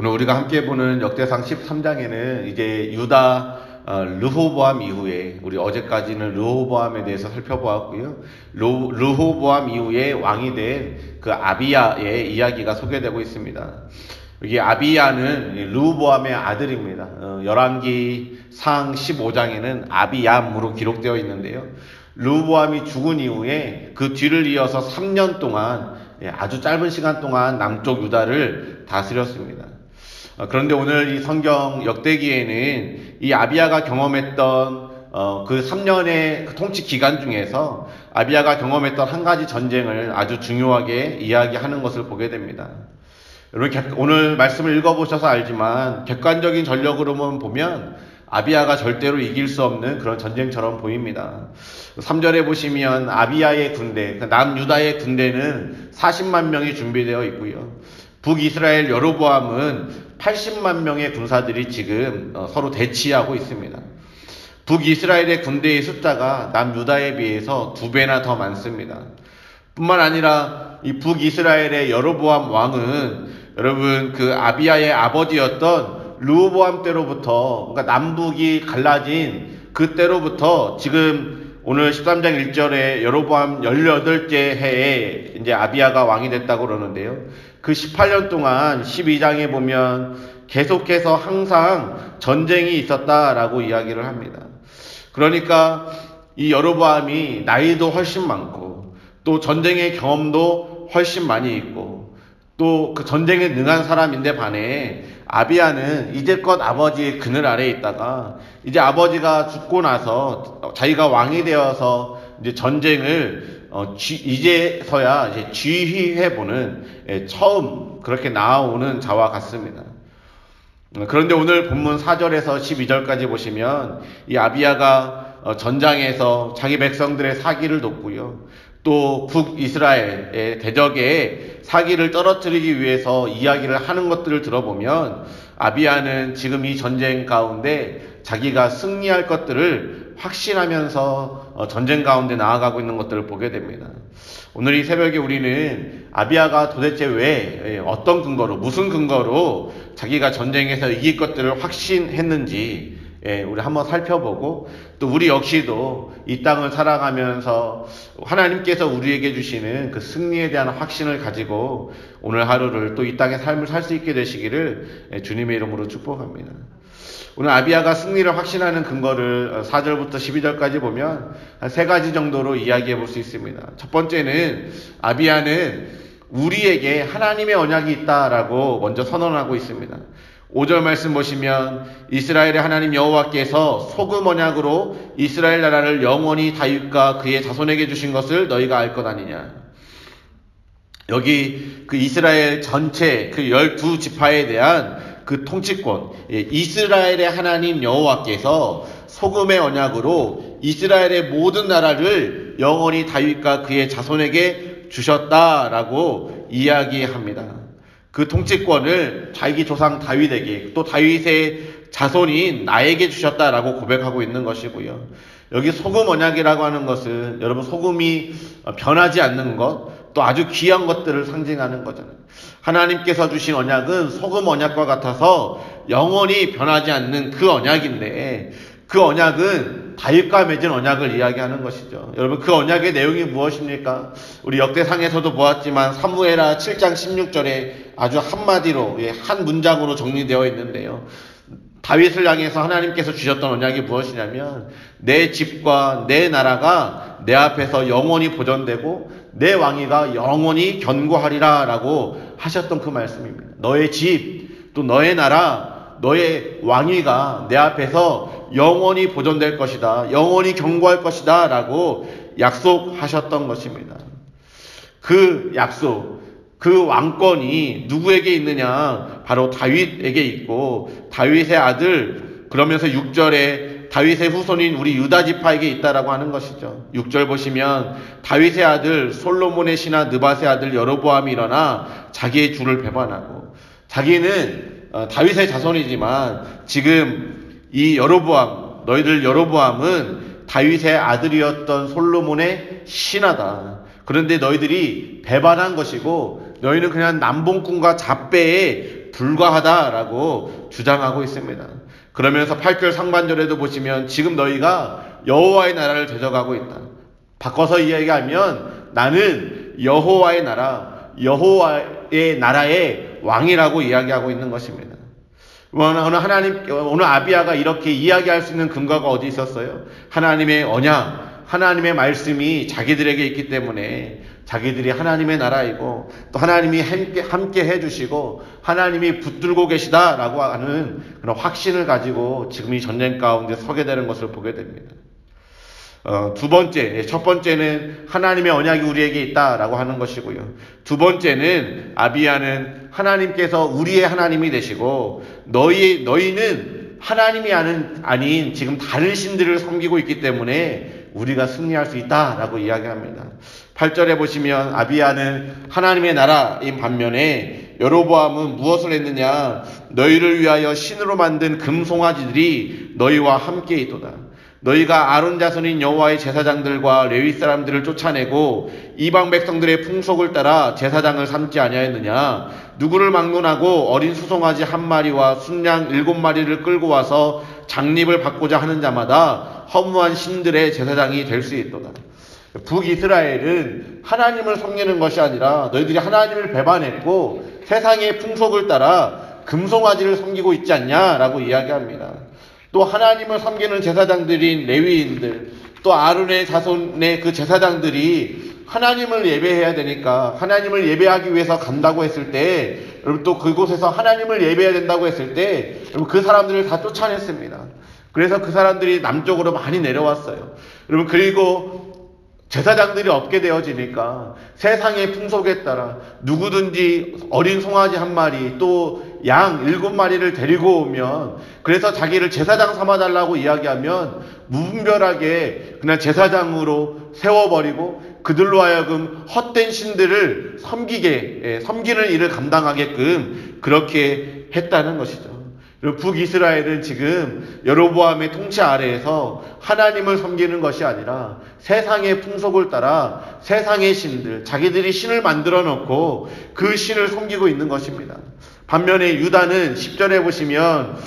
오늘 우리가 함께 보는 역대상 13장에는 이제 유다 어, 르호보암 이후에 우리 어제까지는 르호보암에 대해서 살펴보았고요. 르, 르호보암 이후에 왕이 된 그 아비야의 이야기가 소개되고 있습니다. 여기 아비야는 르호보암의 아들입니다. 어, 열왕기 상 15장에는 아비얌으로 기록되어 있는데요. 르호보암이 죽은 이후에 그 뒤를 이어서 3년 동안 예, 아주 짧은 시간 동안 남쪽 유다를 다스렸습니다. 어, 그런데 오늘 이 성경 역대기에는 이 아비아가 경험했던 어, 그 3년의 그 통치 기간 중에서 아비아가 경험했던 한 가지 전쟁을 아주 중요하게 이야기하는 것을 보게 됩니다. 여러분 오늘 말씀을 읽어보셔서 알지만 객관적인 전력으로만 보면 아비아가 절대로 이길 수 없는 그런 전쟁처럼 보입니다. 3절에 보시면 아비아의 군대, 그 남유다의 군대는 40만 명이 준비되어 있고요. 북이스라엘 여로보암은 80만 명의 군사들이 지금 어, 서로 대치하고 있습니다. 북이스라엘의 군대의 숫자가 남유다에 비해서 두 배나 더 많습니다. 뿐만 아니라 이 북이스라엘의 여로보암 왕은 여러분 그 아비아의 아버지였던 루보암 때로부터 그러니까 남북이 갈라진 그 때로부터 지금 오늘 13장 1절에 여로보암 18째 해에 이제 아비아가 왕이 됐다고 그러는데요. 그 18년 동안 12장에 보면 계속해서 항상 전쟁이 있었다라고 이야기를 합니다. 그러니까 이 여로보암이 나이도 훨씬 많고 또 전쟁의 경험도 훨씬 많이 있고 또 그 전쟁에 능한 사람인데 반해 아비아는 이제껏 아버지의 그늘 아래에 있다가 이제 아버지가 죽고 나서 자기가 왕이 되어서 이제 전쟁을 어, 쥐, 이제서야 이제 지휘해보는 예, 처음 그렇게 나오는 자와 같습니다. 어, 그런데 오늘 본문 4절에서 12절까지 보시면 이 아비아가 어, 전장에서 자기 백성들의 사기를 돕고요. 또 북이스라엘의 대적의 사기를 떨어뜨리기 위해서 이야기를 하는 것들을 들어보면 아비아는 지금 이 전쟁 가운데 자기가 승리할 것들을 확신하면서 어, 전쟁 가운데 나아가고 있는 것들을 보게 됩니다. 오늘 이 새벽에 우리는 아비아가 도대체 왜 예, 어떤 근거로 무슨 근거로 자기가 전쟁에서 이길 것들을 확신했는지 예, 우리 한번 살펴보고 또 우리 역시도 이 땅을 살아가면서 하나님께서 우리에게 주시는 그 승리에 대한 확신을 가지고 오늘 하루를 또 이 땅의 삶을 살 수 있게 되시기를 예, 주님의 이름으로 축복합니다. 오늘 아비아가 승리를 확신하는 근거를 4절부터 12절까지 보면 한세 가지 정도로 이야기해 볼 수 있습니다. 첫 번째는 아비아는 우리에게 하나님의 언약이 있다라고 먼저 선언하고 있습니다. 5절 말씀 보시면 이스라엘의 하나님 여호와께서 소금 언약으로 이스라엘 나라를 영원히 다윗과 그의 자손에게 주신 것을 너희가 알 것 아니냐. 여기 그 이스라엘 전체 그 열두 지파에 대한 그 통치권, 예, 이스라엘의 하나님 여호와께서 소금의 언약으로 이스라엘의 모든 나라를 영원히 다윗과 그의 자손에게 주셨다라고 이야기합니다. 그 통치권을 자기 조상 다윗에게 또 다윗의 자손인 나에게 주셨다라고 고백하고 있는 것이고요. 여기 소금 언약이라고 하는 것은 여러분 소금이 변하지 않는 것, 또 아주 귀한 것들을 상징하는 거잖아요. 하나님께서 주신 언약은 소금 언약과 같아서 영원히 변하지 않는 그 언약인데 그 언약은 다윗과 맺은 언약을 이야기하는 것이죠. 여러분 그 언약의 내용이 무엇입니까? 우리 역대상에서도 보았지만 사무에라 7장 16절에 아주 한마디로 예, 한 문장으로 정리되어 있는데요. 다윗을 향해서 하나님께서 주셨던 언약이 무엇이냐면 내 집과 내 나라가 내 앞에서 영원히 보존되고 내 왕위가 영원히 견고하리라라고 하셨던 그 말씀입니다. 너의 집, 또 너의 나라, 너의 왕위가 내 앞에서 영원히 보존될 것이다. 영원히 견고할 것이다. 라고 약속하셨던 것입니다. 그 약속, 그 왕권이 누구에게 있느냐? 바로 다윗에게 있고 다윗의 아들 그러면서 6절에 다윗의 후손인 우리 유다 지파에게 있다라고 하는 것이죠. 6절 보시면 다윗의 아들 솔로몬의 신하 느바의 아들 여로보암이 일어나 자기의 주를 배반하고 자기는 어, 다윗의 자손이지만 지금 이 여로보암 너희들 여로보암은 다윗의 아들이었던 솔로몬의 신하다. 그런데 너희들이 배반한 것이고 너희는 그냥 남봉꾼과 잡배에 불과하다라고 주장하고 있습니다. 그러면서 8절 상반절에도 보시면 지금 너희가 여호와의 나라를 되져가고 있다. 바꿔서 이야기하면 나는 여호와의 나라, 여호와의 나라의 왕이라고 이야기하고 있는 것입니다. 오늘 하나님, 오늘 아비아가 이렇게 이야기할 수 있는 근거가 어디 있었어요? 하나님의 언약, 하나님의 말씀이 자기들에게 있기 때문에 자기들이 하나님의 나라이고 또 하나님이 함께, 함께 해주시고 하나님이 붙들고 계시다라고 하는 그런 확신을 가지고 지금 이 전쟁 가운데 서게 되는 것을 보게 됩니다. 어, 두 번째, 예, 첫 번째는 하나님의 언약이 우리에게 있다라고 하는 것이고요. 두 번째는 아비아는 하나님께서 우리의 하나님이 되시고 너희 너희는 하나님이 아는 아닌 지금 다른 신들을 섬기고 있기 때문에 우리가 승리할 수 있다라고 이야기합니다. 8절에 보시면 아비아는 하나님의 나라인 반면에 여로보암은 무엇을 했느냐 너희를 위하여 신으로 만든 금송아지들이 너희와 함께 있도다. 너희가 아론 자손인 여호와의 제사장들과 레위 사람들을 쫓아내고 이방 백성들의 풍속을 따라 제사장을 삼지 아니하였느냐 누구를 막론하고 어린 수송아지 한 마리와 순양 일곱 마리를 끌고 와서 장립을 받고자 하는 자마다 허무한 신들의 제사장이 될 수 있도다. 북이스라엘은 하나님을 섬기는 것이 아니라 너희들이 하나님을 배반했고 세상의 풍속을 따라 금송아지를 섬기고 있지 않냐라고 이야기합니다. 또 하나님을 섬기는 제사장들인 레위인들, 또 아론의 자손의 그 제사장들이 하나님을 예배해야 되니까 하나님을 예배하기 위해서 간다고 했을 때 여러분 또 그곳에서 하나님을 예배해야 된다고 했을 때 여러분 그 사람들을 다 쫓아냈습니다. 그래서 그 사람들이 남쪽으로 많이 내려왔어요. 여러분 그리고 제사장들이 없게 되어지니까 세상의 풍속에 따라 누구든지 어린 송아지 한 마리 또 양 일곱 마리를 데리고 오면 그래서 자기를 제사장 삼아달라고 이야기하면 무분별하게 그냥 제사장으로 세워버리고 그들로 하여금 헛된 신들을 섬기게 예, 섬기는 일을 감당하게끔 그렇게 했다는 것이죠. 북이스라엘은 지금 여로보암의 통치 아래에서 하나님을 섬기는 것이 아니라 세상의 풍속을 따라 세상의 신들, 자기들이 신을 만들어 놓고 그 신을 섬기고 있는 것입니다. 반면에 유다는 10절에 보시면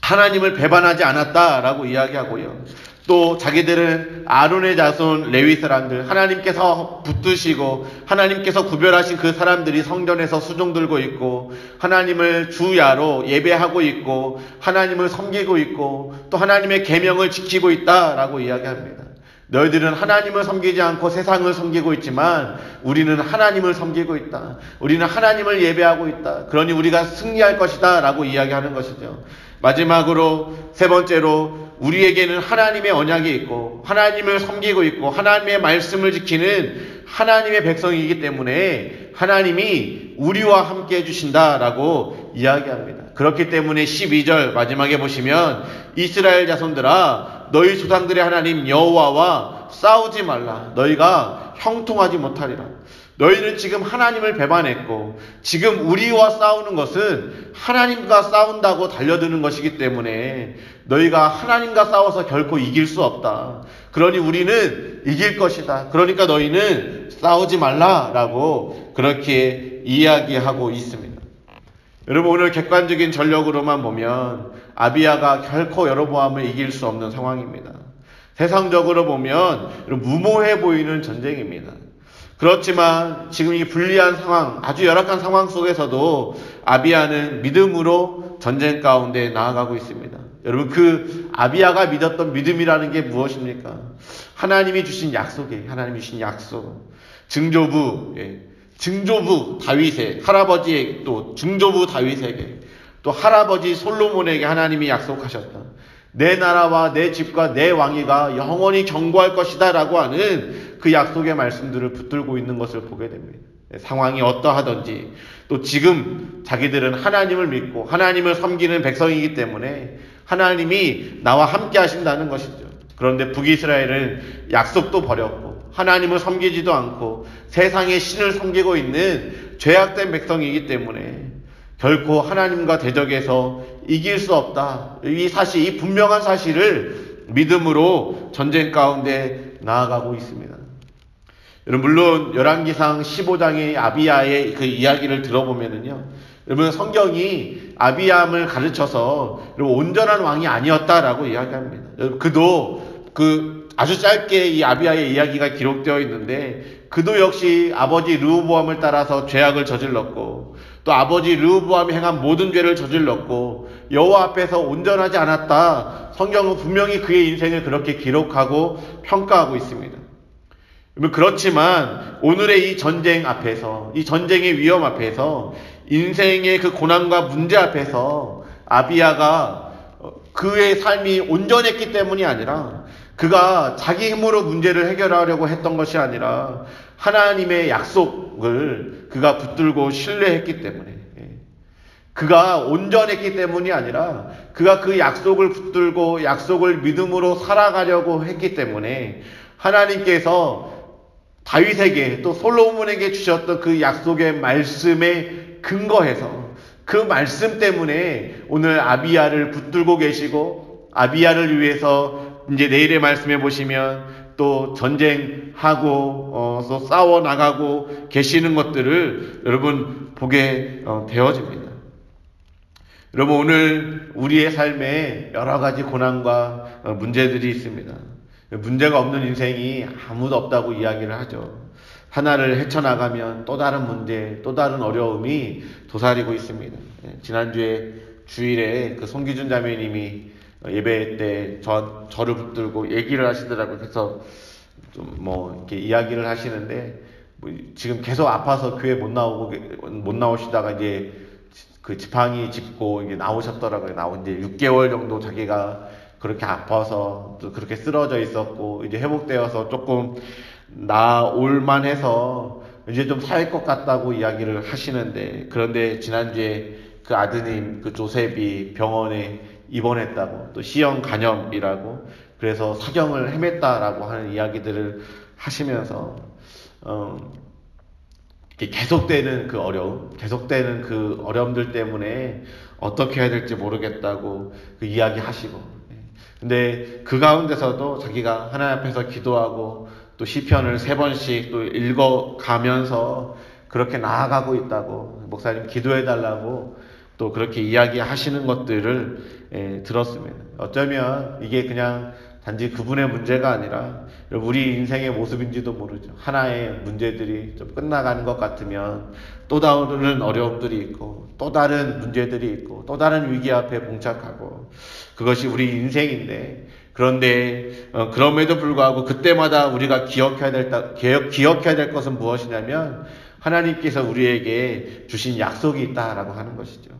하나님을 배반하지 않았다라고 이야기하고요. 또 자기들은 아론의 자손 레위 사람들 하나님께서 붙드시고 하나님께서 구별하신 그 사람들이 성전에서 수종 들고 있고 하나님을 주야로 예배하고 있고 하나님을 섬기고 있고 또 하나님의 계명을 지키고 있다라고 이야기합니다. 너희들은 하나님을 섬기지 않고 세상을 섬기고 있지만 우리는 하나님을 섬기고 있다. 우리는 하나님을 예배하고 있다. 그러니 우리가 승리할 것이다. 라고 이야기하는 것이죠. 마지막으로 세 번째로 우리에게는 하나님의 언약이 있고 하나님을 섬기고 있고 하나님의 말씀을 지키는 하나님의 백성이기 때문에 하나님이 우리와 함께 해주신다라고 이야기합니다. 그렇기 때문에 12절 마지막에 보시면 이스라엘 자손들아 너희 조상들의 하나님 여호와와 싸우지 말라 너희가 형통하지 못하리라. 너희는 지금 하나님을 배반했고 지금 우리와 싸우는 것은 하나님과 싸운다고 달려드는 것이기 때문에 너희가 하나님과 싸워서 결코 이길 수 없다. 그러니 우리는 이길 것이다. 그러니까 너희는 싸우지 말라라고 그렇게 이야기하고 있습니다. 여러분 오늘 객관적인 전력으로만 보면 아비아가 결코 여로보암을 이길 수 없는 상황입니다. 세상적으로 보면 무모해 보이는 전쟁입니다. 그렇지만 지금 이 불리한 상황, 아주 열악한 상황 속에서도 아비아는 믿음으로 전쟁 가운데 나아가고 있습니다. 여러분 그 아비아가 믿었던 믿음이라는 게 무엇입니까? 하나님이 주신 약속에 하나님이 주신 약속. 증조부, 예. 증조부 다윗의 할아버지의 또 증조부 다윗에게 또 할아버지 솔로몬에게 하나님이 약속하셨다. 내 나라와 내 집과 내 왕위가 영원히 경고할 것이다라고 하는 그 약속의 말씀들을 붙들고 있는 것을 보게 됩니다. 상황이 어떠하든지 또 지금 자기들은 하나님을 믿고 하나님을 섬기는 백성이기 때문에 하나님이 나와 함께 하신다는 것이죠. 그런데 북이스라엘은 약속도 버렸고 하나님을 섬기지도 않고 세상의 신을 섬기고 있는 죄악된 백성이기 때문에 결코 하나님과 대적해서 이길 수 없다. 이 사실, 이 분명한 사실을 믿음으로 전쟁 가운데 나아가고 있습니다. 여러분, 물론 열왕기상 15장의 아비야의 그 이야기를 들어보면은요, 여러분 성경이 아비암을 가르쳐서 온전한 왕이 아니었다라고 이야기합니다. 그도 그 아주 짧게 이 아비아의 이야기가 기록되어 있는데 그도 역시 아버지 르우보암을 따라서 죄악을 저질렀고 또 아버지 르우보암이 행한 모든 죄를 저질렀고 여호와 앞에서 온전하지 않았다. 성경은 분명히 그의 인생을 그렇게 기록하고 평가하고 있습니다. 그렇지만 오늘의 이 전쟁 앞에서 이 전쟁의 위험 앞에서 인생의 그 고난과 문제 앞에서 아비아가 그의 삶이 온전했기 때문이 아니라 그가 자기 힘으로 문제를 해결하려고 했던 것이 아니라 하나님의 약속을 그가 붙들고 신뢰했기 때문에 예. 그가 온전했기 때문이 아니라 그가 그 약속을 붙들고 약속을 믿음으로 살아가려고 했기 때문에 하나님께서 다윗에게 또 솔로몬에게 주셨던 그 약속의 말씀에 근거해서 그 말씀 때문에 오늘 아비야를 붙들고 계시고 아비야를 위해서 이제 내일의 말씀에 보시면 또 전쟁하고 어, 또 싸워 나가고 계시는 것들을 여러분 보게 어, 되어집니다. 여러분 오늘 우리의 삶에 여러 가지 고난과 어, 문제들이 있습니다. 문제가 없는 인생이 아무도 없다고 이야기를 하죠. 하나를 헤쳐나가면 또 다른 문제, 또 다른 어려움이 도사리고 있습니다. 예, 지난주에 주일에 그 송기준 자매님이 예배 때 저, 저를 붙들고 얘기를 하시더라고요. 그래서 좀 뭐 이렇게 이야기를 하시는데 뭐 지금 계속 아파서 교회 못 나오고 못 나오시다가 이제 그 지팡이 짚고 이제 나오셨더라고요. 나온 이제 6개월 정도 자기가 그렇게 아파서 또 그렇게 쓰러져 있었고 이제 회복되어서 조금 나올만 해서 이제 좀 살 것 같다고 이야기를 하시는데 그런데 지난주에 그 아드님 그 조셉이 병원에 입원했다고 또 시형 간염이라고 그래서 사경을 헤맸다라고 하는 이야기들을 하시면서 어, 계속되는 그 어려움, 계속되는 그 어려움들 때문에 어떻게 해야 될지 모르겠다고 그 이야기 하시고. 근데 그 가운데서도 자기가 하나님 앞에서 기도하고 또 시편을 세 번씩 또 읽어가면서 그렇게 나아가고 있다고 목사님 기도해 달라고 또 그렇게 이야기하시는 것들을 예, 들었습니다. 어쩌면 이게 그냥 단지 그분의 문제가 아니라 우리 인생의 모습인지도 모르죠. 하나의 문제들이 좀 끝나가는 것 같으면 또 다른 어려움들이 있고 또 다른 문제들이 있고 또 다른 위기 앞에 봉착하고 그것이 우리 인생인데 그런데 어, 그럼에도 불구하고 그때마다 우리가 기억해야 될 기억, 기억해야 될 것은 무엇이냐면 하나님께서 우리에게 주신 약속이 있다라고 하는 것이죠.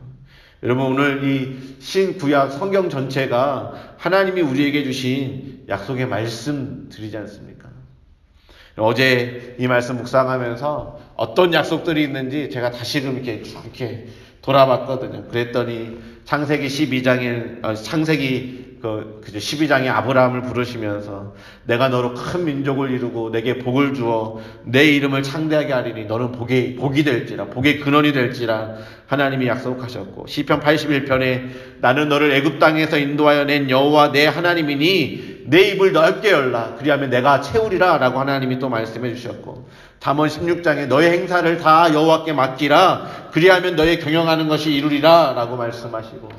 여러분 오늘 이 신구약 성경 전체가 하나님이 우리에게 주신 약속의 말씀 드리지 않습니까? 어제 이 말씀 묵상하면서 어떤 약속들이 있는지 제가 다시금 이렇게 이렇게 돌아봤거든요. 그랬더니 창세기 12장에 어, 창세기 그, 그죠. 12장에 아브라함을 부르시면서 내가 너로 큰 민족을 이루고 내게 복을 주어 내 이름을 창대하게 하리니 너는 복이, 복이 될지라, 복의 근원이 될지라 하나님이 약속하셨고 시편 81편에 나는 너를 애굽 땅에서 인도하여 낸 여호와 내 하나님이니 내 입을 넓게 열라 그리하면 내가 채우리라 라고 하나님이 또 말씀해 주셨고 담원 16장에 너의 행사를 다 여호와께 맡기라 그리하면 너의 경영하는 것이 이루리라 라고 말씀하시고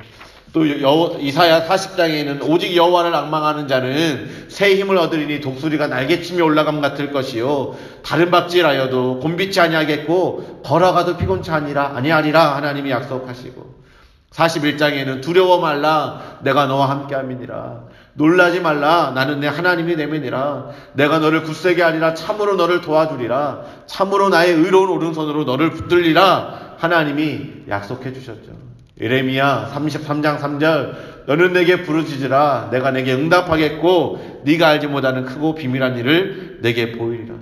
또 여, 이사야 40장에는 오직 여호와를 악망하는 자는 새 힘을 얻으리니 독수리가 날개치며 올라감 같을 것이요. 다른 박질하여도 곤비치 아니하겠고 걸어가도 피곤치 아니라 아니하리라 하나님이 약속하시고. 41장에는 두려워 말라 내가 너와 함께 함이니라. 놀라지 말라 나는 내 하나님이 내면이라. 내가 너를 굳세게 하리라. 참으로 너를 도와주리라. 참으로 나의 의로운 오른손으로 너를 붙들리라. 하나님이 약속해 주셨죠. 예레미야 33장 3절 너는 내게 부르짖으라 내가 내게 응답하겠고 네가 알지 못하는 크고 비밀한 일을 내게 보이리라.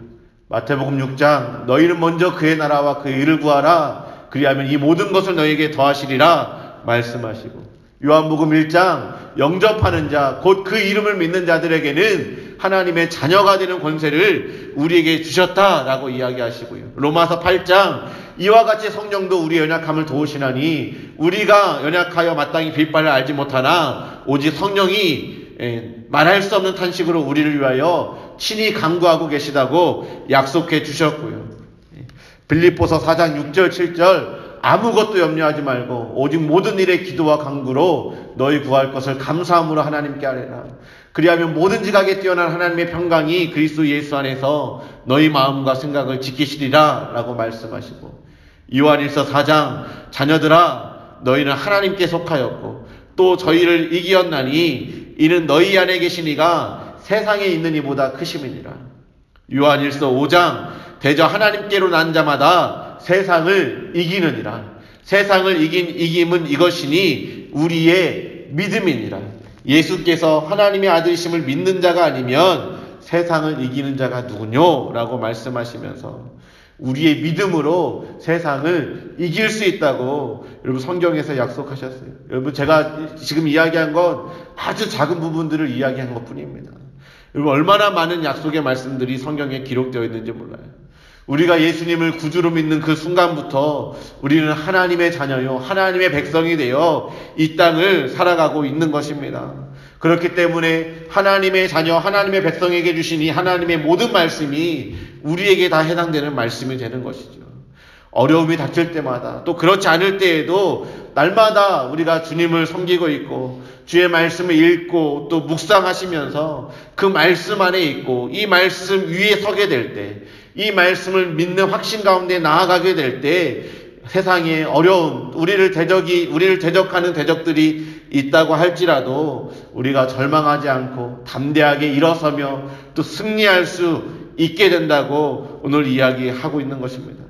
마태복음 6장 너희는 먼저 그의 나라와 그의 일을 구하라 그리하면 이 모든 것을 너에게 더하시리라 말씀하시고 요한복음 1장 영접하는 자 곧 그 이름을 믿는 자들에게는 하나님의 자녀가 되는 권세를 우리에게 주셨다라고 이야기하시고요. 로마서 8장 이와 같이 성령도 우리 연약함을 도우시나니 우리가 연약하여 마땅히 빌바를 알지 못하나 오직 성령이 예, 말할 수 없는 탄식으로 우리를 위하여 친히 강구하고 계시다고 약속해 주셨고요. 예, 빌립보서 4장 6절 7절 아무것도 염려하지 말고 오직 모든 일에 기도와 간구로 너희 구할 것을 감사함으로 하나님께 하리라. 그리하면 뭐든지 가게 뛰어난 하나님의 평강이 그리스도 예수 안에서 너희 마음과 생각을 지키시리라 라고 말씀하시고 요한일서 4장 자녀들아 너희는 하나님께 속하였고 또 저희를 이기었나니 이는 너희 안에 계신 이가 세상에 있는 이보다 크심이니라. 요한일서 5장 대저 하나님께로 난 자마다 세상을 이기느니라. 세상을 이긴 이김은 이것이니 우리의 믿음이니라. 예수께서 하나님의 아들이심을 믿는 자가 아니면 세상을 이기는 자가 누구뇨? 라고 말씀하시면서 우리의 믿음으로 세상을 이길 수 있다고 여러분 성경에서 약속하셨어요. 여러분 제가 지금 이야기한 건 아주 작은 부분들을 이야기한 것 뿐입니다. 여러분 얼마나 많은 약속의 말씀들이 성경에 기록되어 있는지 몰라요. 우리가 예수님을 구주로 믿는 그 순간부터 우리는 하나님의 자녀요, 하나님의 백성이 되어 이 땅을 살아가고 있는 것입니다. 그렇기 때문에 하나님의 자녀, 하나님의 백성에게 주신 이 하나님의 모든 말씀이 우리에게 다 해당되는 말씀이 되는 것이죠. 어려움이 닥칠 때마다 또 그렇지 않을 때에도 날마다 우리가 주님을 섬기고 있고 주의 말씀을 읽고 또 묵상하시면서 그 말씀 안에 있고 이 말씀 위에 서게 될 때 이 말씀을 믿는 확신 가운데 나아가게 될 때 세상에 어려움, 우리를 대적이, 우리를 대적하는 대적들이 있다고 할지라도 우리가 절망하지 않고 담대하게 일어서며 또 승리할 수 있게 된다고 오늘 이야기하고 있는 것입니다.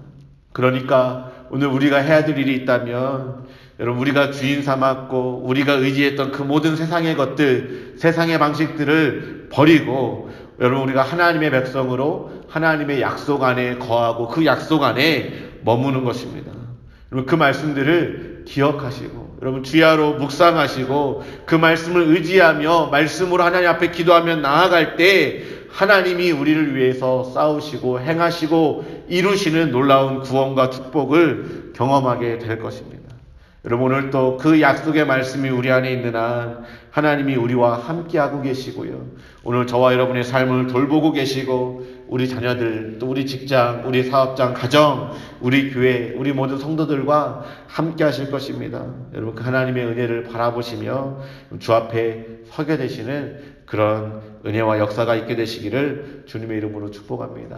그러니까 오늘 우리가 해야 될 일이 있다면 여러분 우리가 주인 삼았고 우리가 의지했던 그 모든 세상의 것들, 세상의 방식들을 버리고 여러분 우리가 하나님의 백성으로 하나님의 약속 안에 거하고 그 약속 안에 머무는 것입니다. 여러분 그 말씀들을 기억하시고 여러분 주야로 묵상하시고 그 말씀을 의지하며 말씀으로 하나님 앞에 기도하며 나아갈 때 하나님이 우리를 위해서 싸우시고 행하시고 이루시는 놀라운 구원과 축복을 경험하게 될 것입니다. 여러분 오늘 또 그 약속의 말씀이 우리 안에 있는 한 하나님이 우리와 함께하고 계시고요. 오늘 저와 여러분의 삶을 돌보고 계시고 우리 자녀들 또 우리 직장, 우리 사업장, 가정, 우리 교회, 우리 모든 성도들과 함께 하실 것입니다. 여러분 그 하나님의 은혜를 바라보시며 주 앞에 서게 되시는 그런 은혜와 역사가 있게 되시기를 주님의 이름으로 축복합니다.